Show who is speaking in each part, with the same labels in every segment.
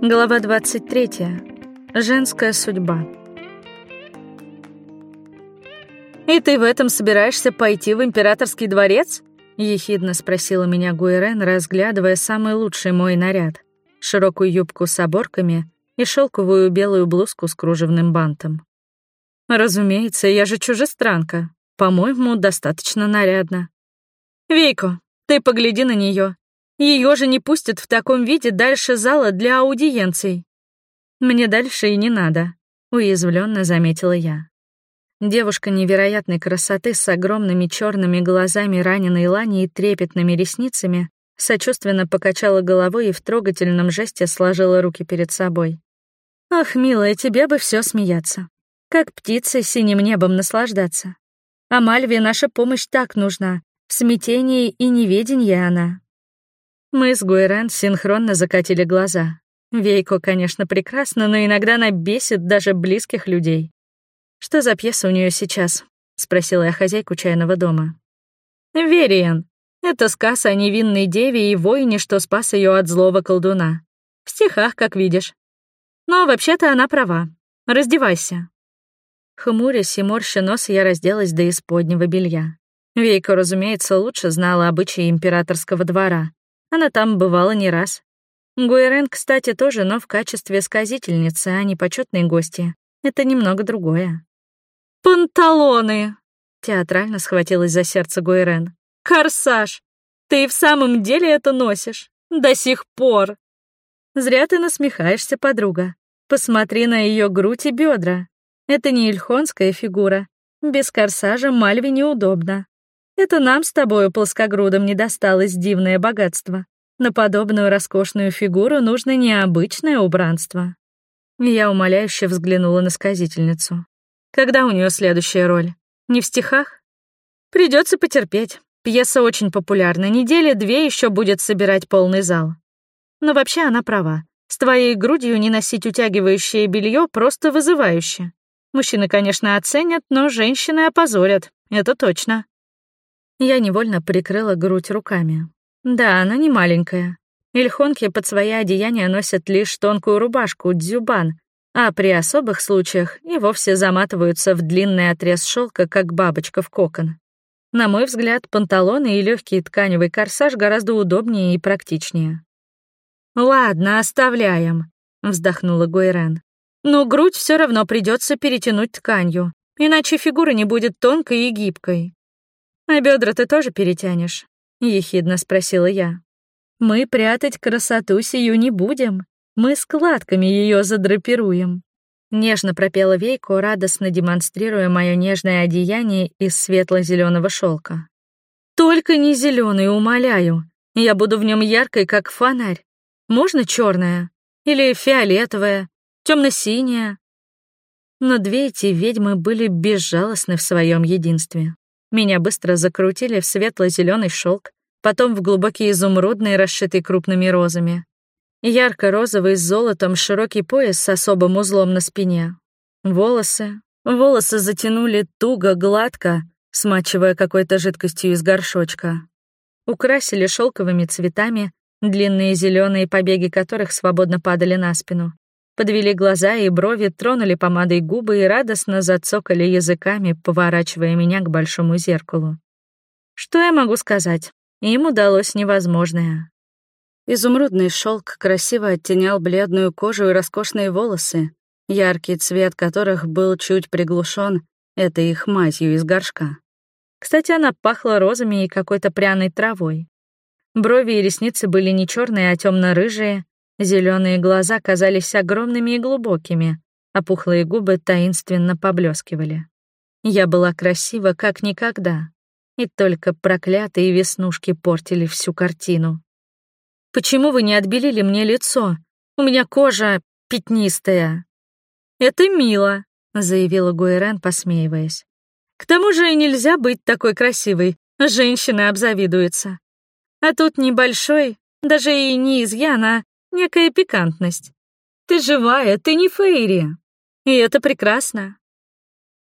Speaker 1: Глава 23. Женская судьба. «И ты в этом собираешься пойти в императорский дворец?» — ехидно спросила меня Гуэрен, разглядывая самый лучший мой наряд — широкую юбку с оборками и шелковую белую блузку с кружевным бантом. «Разумеется, я же чужестранка. По-моему, достаточно нарядно». «Вейко, ты погляди на нее. Ее же не пустят в таком виде дальше зала для аудиенций. Мне дальше и не надо, уязвленно заметила я. Девушка невероятной красоты с огромными черными глазами раненой лани и трепетными ресницами сочувственно покачала головой и в трогательном жесте сложила руки перед собой. «Ах, милая, тебе бы все смеяться. Как птицы синим небом наслаждаться. А Мальве наша помощь так нужна. В смятении и неведении она. Мы с Гуэрен синхронно закатили глаза. Вейко, конечно, прекрасна, но иногда она бесит даже близких людей. «Что за пьеса у нее сейчас?» — спросила я хозяйку чайного дома. «Вериен. Это сказ о невинной деве и воине, что спас ее от злого колдуна. В стихах, как видишь. Но вообще-то она права. Раздевайся». Хмурясь и морща нос, я разделась до исподнего белья. Вейка, разумеется, лучше знала обычаи императорского двора. Она там бывала не раз. Гуэрен, кстати, тоже, но в качестве сказительницы, а не почетной гости. Это немного другое. «Панталоны!» — театрально схватилась за сердце Гуэрен. «Корсаж! Ты в самом деле это носишь? До сих пор!» «Зря ты насмехаешься, подруга. Посмотри на ее грудь и бедра. Это не ильхонская фигура. Без корсажа Мальве неудобно. Это нам с тобою, плоскогрудом, не досталось дивное богатство. На подобную роскошную фигуру нужно необычное убранство. Я умоляюще взглянула на сказительницу. Когда у нее следующая роль? Не в стихах? Придется потерпеть. Пьеса очень популярна. Недели две еще будет собирать полный зал. Но вообще она права. С твоей грудью не носить утягивающее белье просто вызывающе. Мужчины, конечно, оценят, но женщины опозорят. Это точно. Я невольно прикрыла грудь руками. Да, она не маленькая. Ильхонки под свои одеяния носят лишь тонкую рубашку, дзюбан, а при особых случаях и вовсе заматываются в длинный отрез шелка, как бабочка в кокон. На мой взгляд, панталоны и легкий тканевый корсаж гораздо удобнее и практичнее. «Ладно, оставляем», — вздохнула Гуйрен. «Но грудь все равно придется перетянуть тканью, иначе фигура не будет тонкой и гибкой. «А бедра ты тоже перетянешь?» — ехидно спросила я. «Мы прятать красоту сию не будем. Мы складками ее задрапируем». Нежно пропела Вейко, радостно демонстрируя мое нежное одеяние из светло зеленого шелка. «Только не зеленый, умоляю. Я буду в нем яркой, как фонарь. Можно черная? Или фиолетовая? темно-синяя?» Но две эти ведьмы были безжалостны в своем единстве. Меня быстро закрутили в светло-зеленый шелк, потом в глубокий изумрудный, расшитый крупными розами. Ярко-розовый с золотом широкий пояс с особым узлом на спине. Волосы. Волосы затянули туго, гладко, смачивая какой-то жидкостью из горшочка. Украсили шелковыми цветами, длинные зеленые побеги которых свободно падали на спину подвели глаза и брови, тронули помадой губы и радостно зацокали языками, поворачивая меня к большому зеркалу. Что я могу сказать? Им удалось невозможное. Изумрудный шелк красиво оттенял бледную кожу и роскошные волосы, яркий цвет которых был чуть приглушен этой их мазью из горшка. Кстати, она пахла розами и какой-то пряной травой. Брови и ресницы были не черные, а темно рыжие Зеленые глаза казались огромными и глубокими, а пухлые губы таинственно поблескивали. Я была красива как никогда, и только проклятые веснушки портили всю картину. «Почему вы не отбелили мне лицо? У меня кожа пятнистая». «Это мило», — заявила Гуэрен, посмеиваясь. «К тому же нельзя быть такой красивой, женщины обзавидуются. А тут небольшой, даже и не изъян, а некая пикантность. Ты живая, ты не Фейри. И это прекрасно.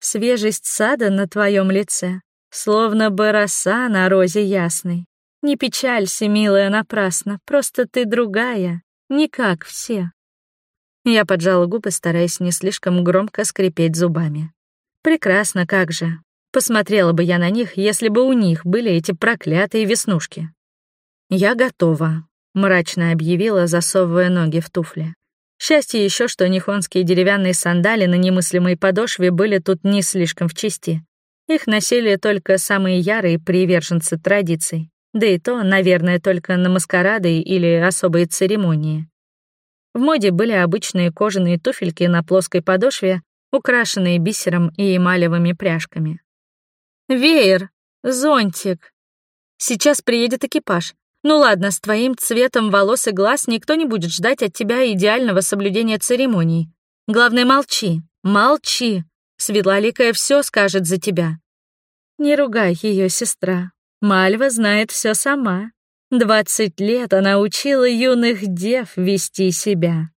Speaker 1: Свежесть сада на твоем лице, словно бы роса на розе ясной. Не печалься, милая, напрасно, просто ты другая, не как все. Я поджала губы, стараясь не слишком громко скрипеть зубами. Прекрасно, как же. Посмотрела бы я на них, если бы у них были эти проклятые веснушки. «Я готова», — мрачно объявила, засовывая ноги в туфли. Счастье еще, что нихонские деревянные сандали на немыслимой подошве были тут не слишком в чести. Их носили только самые ярые приверженцы традиций, да и то, наверное, только на маскарады или особые церемонии. В моде были обычные кожаные туфельки на плоской подошве, украшенные бисером и эмалевыми пряжками. «Веер! Зонтик! Сейчас приедет экипаж. Ну ладно, с твоим цветом волос и глаз никто не будет ждать от тебя идеального соблюдения церемоний. Главное, молчи, молчи. Светлоликая все скажет за тебя. Не ругай ее, сестра. Мальва знает все сама. Двадцать лет она учила юных дев вести себя.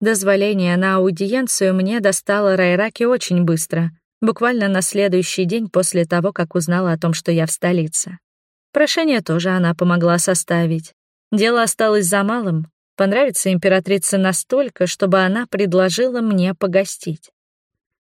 Speaker 1: Дозволение на аудиенцию мне достало Райраки очень быстро, буквально на следующий день после того, как узнала о том, что я в столице. Прошение тоже она помогла составить. Дело осталось за малым — понравиться императрице настолько, чтобы она предложила мне погостить.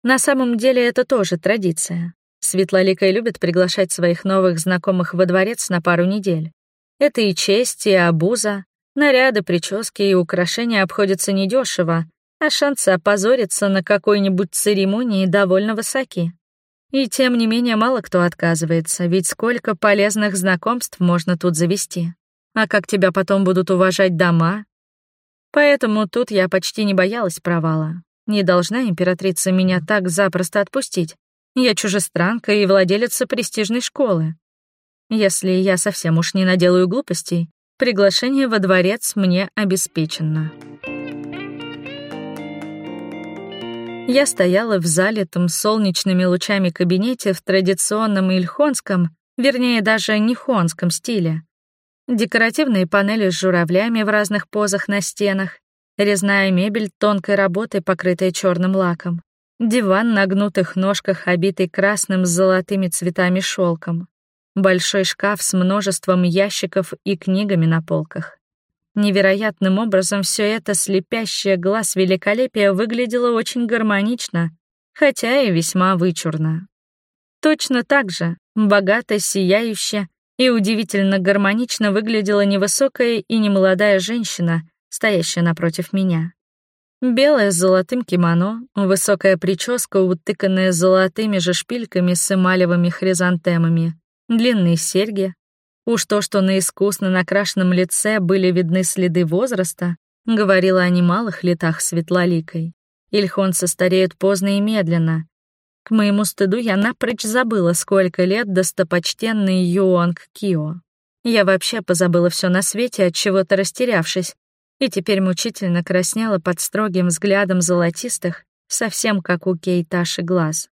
Speaker 1: На самом деле это тоже традиция. Светлоликая любит приглашать своих новых знакомых во дворец на пару недель. Это и честь, и обуза, Наряды, прически и украшения обходятся недешево, а шансы опозориться на какой-нибудь церемонии довольно высоки. И тем не менее мало кто отказывается, ведь сколько полезных знакомств можно тут завести. А как тебя потом будут уважать дома? Поэтому тут я почти не боялась провала. Не должна императрица меня так запросто отпустить. Я чужестранка и владелица престижной школы. Если я совсем уж не наделаю глупостей, Приглашение во дворец мне обеспечено. Я стояла в залитом солнечными лучами кабинете в традиционном ильхонском, вернее, даже нихонском стиле. Декоративные панели с журавлями в разных позах на стенах, резная мебель тонкой работы, покрытая черным лаком, диван на гнутых ножках, обитый красным с золотыми цветами шелком, большой шкаф с множеством ящиков и книгами на полках. Невероятным образом все это слепящее глаз великолепия выглядело очень гармонично, хотя и весьма вычурно. Точно так же, богато, сияюще и удивительно гармонично выглядела невысокая и немолодая женщина, стоящая напротив меня. Белое с золотым кимоно, высокая прическа, утыканная золотыми же шпильками с эмалевыми хризантемами, длинные серьги. Уж то, что на искусно накрашенном лице были видны следы возраста, говорило о немалых летах светлоликой. Ильхонцы стареют поздно и медленно. К моему стыду я напрочь забыла, сколько лет достопочтенный Юонг Кио. Я вообще позабыла все на свете, от чего-то растерявшись, и теперь мучительно краснела под строгим взглядом золотистых, совсем как у Кейташи глаз.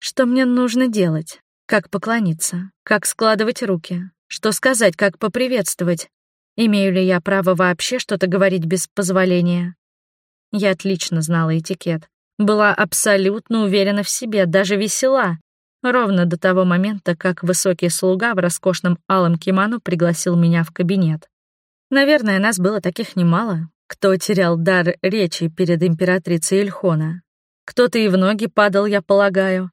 Speaker 1: Что мне нужно делать? Как поклониться? Как складывать руки? Что сказать, как поприветствовать? Имею ли я право вообще что-то говорить без позволения? Я отлично знала этикет. Была абсолютно уверена в себе, даже весела. Ровно до того момента, как высокий слуга в роскошном алом кимоно пригласил меня в кабинет. Наверное, нас было таких немало, кто терял дар речи перед императрицей Ильхона. Кто-то и в ноги падал, я полагаю.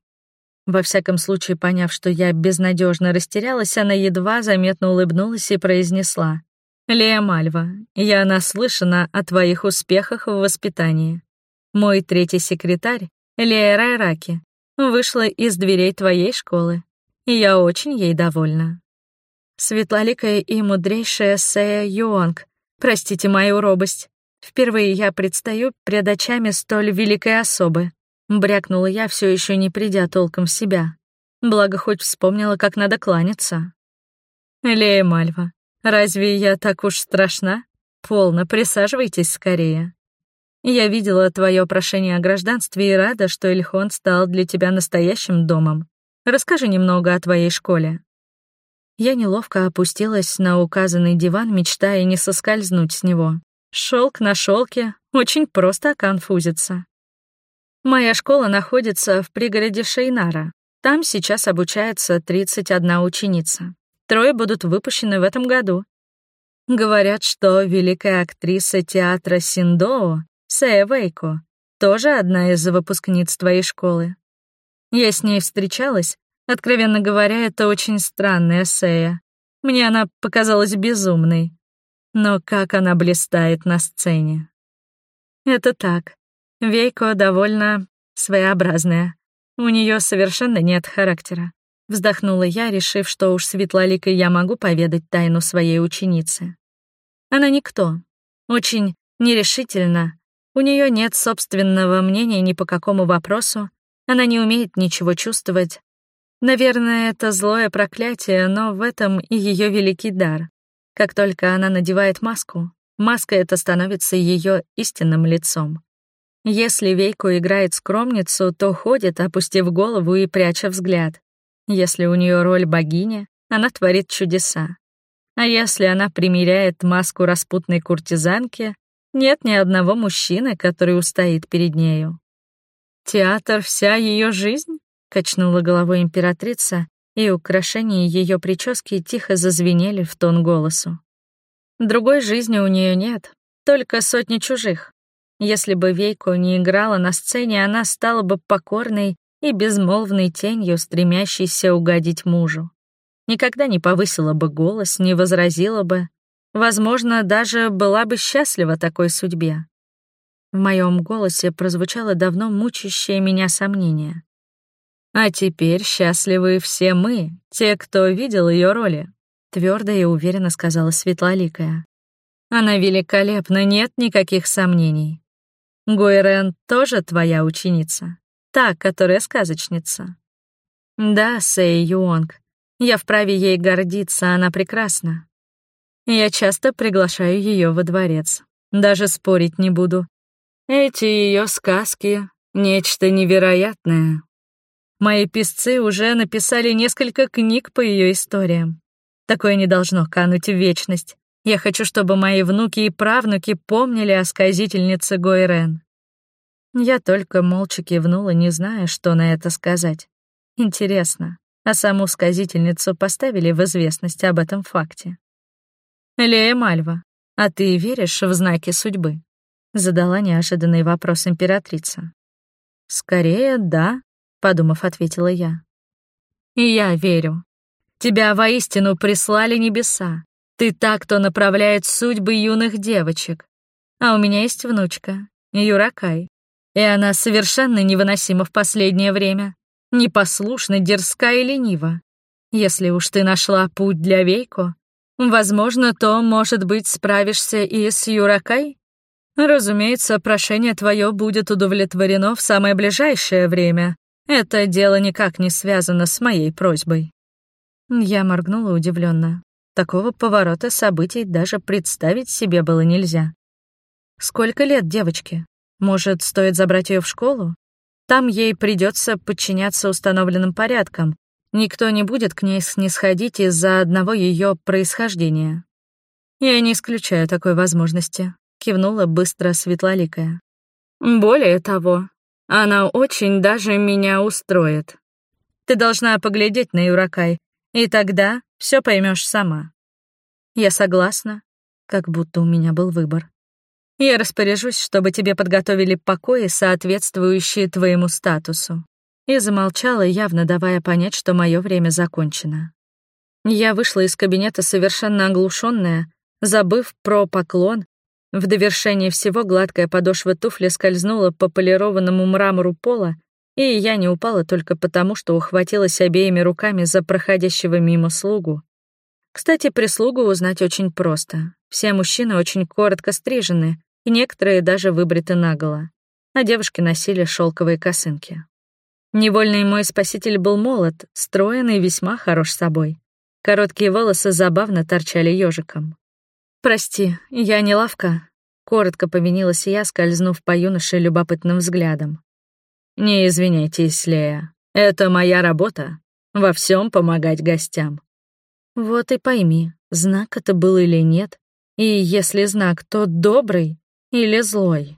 Speaker 1: Во всяком случае, поняв, что я безнадежно растерялась, она едва заметно улыбнулась и произнесла. «Лея Мальва, я наслышана о твоих успехах в воспитании. Мой третий секретарь, Лея Райраки, вышла из дверей твоей школы, и я очень ей довольна. Светлоликая и мудрейшая Сея Юонг, простите мою робость. Впервые я предстаю пред очами столь великой особы. Брякнула я, все еще не придя толком в себя. Благо, хоть вспомнила, как надо кланяться. «Лея Мальва, разве я так уж страшна? Полно, присаживайтесь скорее. Я видела твое прошение о гражданстве и рада, что Эльхон стал для тебя настоящим домом. Расскажи немного о твоей школе». Я неловко опустилась на указанный диван, мечтая не соскользнуть с него. Шелк на шелке очень просто оконфузится. Моя школа находится в пригороде Шейнара. Там сейчас обучается 31 ученица. Трое будут выпущены в этом году. Говорят, что великая актриса театра Синдоо Сэя Вейко, тоже одна из выпускниц твоей школы. Я с ней встречалась. Откровенно говоря, это очень странная Сэя. Мне она показалась безумной. Но как она блистает на сцене. Это так. Вейко довольно своеобразная. У нее совершенно нет характера. Вздохнула я, решив, что уж светлоликой я могу поведать тайну своей ученицы. Она никто. Очень нерешительна. У нее нет собственного мнения ни по какому вопросу. Она не умеет ничего чувствовать. Наверное, это злое проклятие, но в этом и ее великий дар. Как только она надевает маску, маска эта становится ее истинным лицом. Если Вейку играет скромницу, то ходит, опустив голову и пряча взгляд. Если у нее роль богини, она творит чудеса. А если она примеряет маску распутной куртизанки, нет ни одного мужчины, который устоит перед нею. «Театр — вся ее жизнь?» — качнула головой императрица, и украшения ее прически тихо зазвенели в тон голосу. Другой жизни у нее нет, только сотни чужих. Если бы Вейко не играла на сцене, она стала бы покорной и безмолвной тенью, стремящейся угодить мужу никогда не повысила бы голос, не возразила бы, возможно, даже была бы счастлива такой судьбе. В моем голосе прозвучало давно мучащее меня сомнение. А теперь счастливы все мы, те, кто видел ее роли, твердо и уверенно сказала Светлоликая. Она великолепна, нет никаких сомнений. Гуэрен тоже твоя ученица, та, которая сказочница. Да, Сэй Юонг, я вправе ей гордиться, она прекрасна. Я часто приглашаю ее во дворец. Даже спорить не буду. Эти ее сказки — нечто невероятное. Мои писцы уже написали несколько книг по ее историям. Такое не должно кануть в вечность. Я хочу, чтобы мои внуки и правнуки помнили о сказительнице Гойрен. Я только молча кивнула, не зная, что на это сказать. Интересно, а саму сказительницу поставили в известность об этом факте. «Лея Мальва, а ты веришь в знаки судьбы?» — задала неожиданный вопрос императрица. «Скорее, да», — подумав, ответила я. «И я верю. Тебя воистину прислали небеса. Ты так, кто направляет судьбы юных девочек. А у меня есть внучка, Юракай, и она совершенно невыносима в последнее время непослушна, дерзка и ленива. Если уж ты нашла путь для Вейко, возможно, то, может быть, справишься и с Юракай? Разумеется, прошение твое будет удовлетворено в самое ближайшее время. Это дело никак не связано с моей просьбой. Я моргнула удивленно. Такого поворота событий даже представить себе было нельзя. Сколько лет девочке? Может, стоит забрать ее в школу? Там ей придется подчиняться установленным порядкам. Никто не будет к ней снисходить из-за одного ее происхождения. Я не исключаю такой возможности, кивнула быстро светлоликая. Более того, она очень даже меня устроит. Ты должна поглядеть на Юракай, и тогда все поймешь сама. Я согласна, как будто у меня был выбор. Я распоряжусь, чтобы тебе подготовили покои, соответствующие твоему статусу». И замолчала, явно давая понять, что мое время закончено. Я вышла из кабинета совершенно оглушенная, забыв про поклон. В довершение всего гладкая подошва туфли скользнула по полированному мрамору пола, и я не упала только потому, что ухватилась обеими руками за проходящего мимо слугу. Кстати, прислугу узнать очень просто. Все мужчины очень коротко стрижены, и некоторые даже выбриты наголо, а девушки носили шелковые косынки. Невольный мой спаситель был молод, строен и весьма хорош собой. Короткие волосы забавно торчали ежиком. «Прости, я не лавка», — коротко повинилась я, скользнув по юноше любопытным взглядом. «Не извиняйтесь, Лея, это моя работа — во всем помогать гостям». Вот и пойми, знак это был или нет, и если знак, то добрый, или злой.